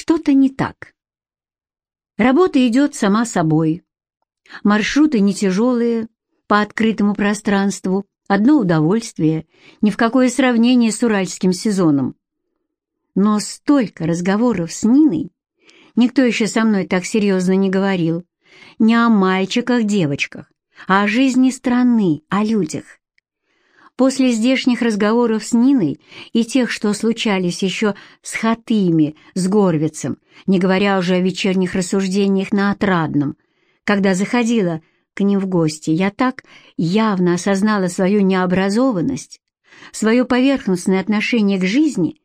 что-то не так. Работа идет сама собой. Маршруты не тяжелые, по открытому пространству, одно удовольствие, ни в какое сравнение с уральским сезоном. Но столько разговоров с Ниной, никто еще со мной так серьезно не говорил, не о мальчиках-девочках, а о жизни страны, о людях. После здешних разговоров с Ниной и тех, что случались еще с Хатыми, с Горвицем, не говоря уже о вечерних рассуждениях на Отрадном, когда заходила к ним в гости, я так явно осознала свою необразованность, свое поверхностное отношение к жизни,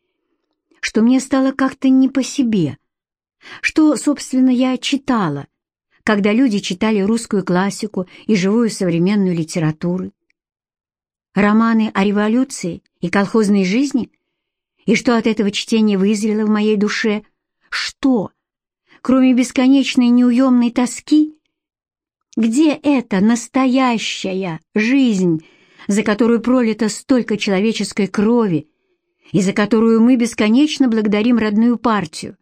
что мне стало как-то не по себе. Что, собственно, я читала, когда люди читали русскую классику и живую современную литературу. Романы о революции и колхозной жизни? И что от этого чтения вызрело в моей душе? Что? Кроме бесконечной неуемной тоски? Где эта настоящая жизнь, за которую пролито столько человеческой крови и за которую мы бесконечно благодарим родную партию?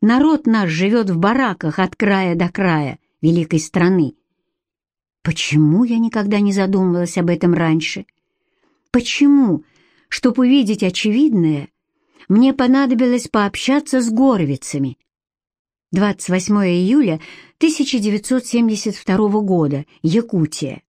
Народ наш живет в бараках от края до края великой страны. Почему я никогда не задумывалась об этом раньше? Почему, чтобы увидеть очевидное, мне понадобилось пообщаться с горвицами? 28 июля 1972 года, Якутия.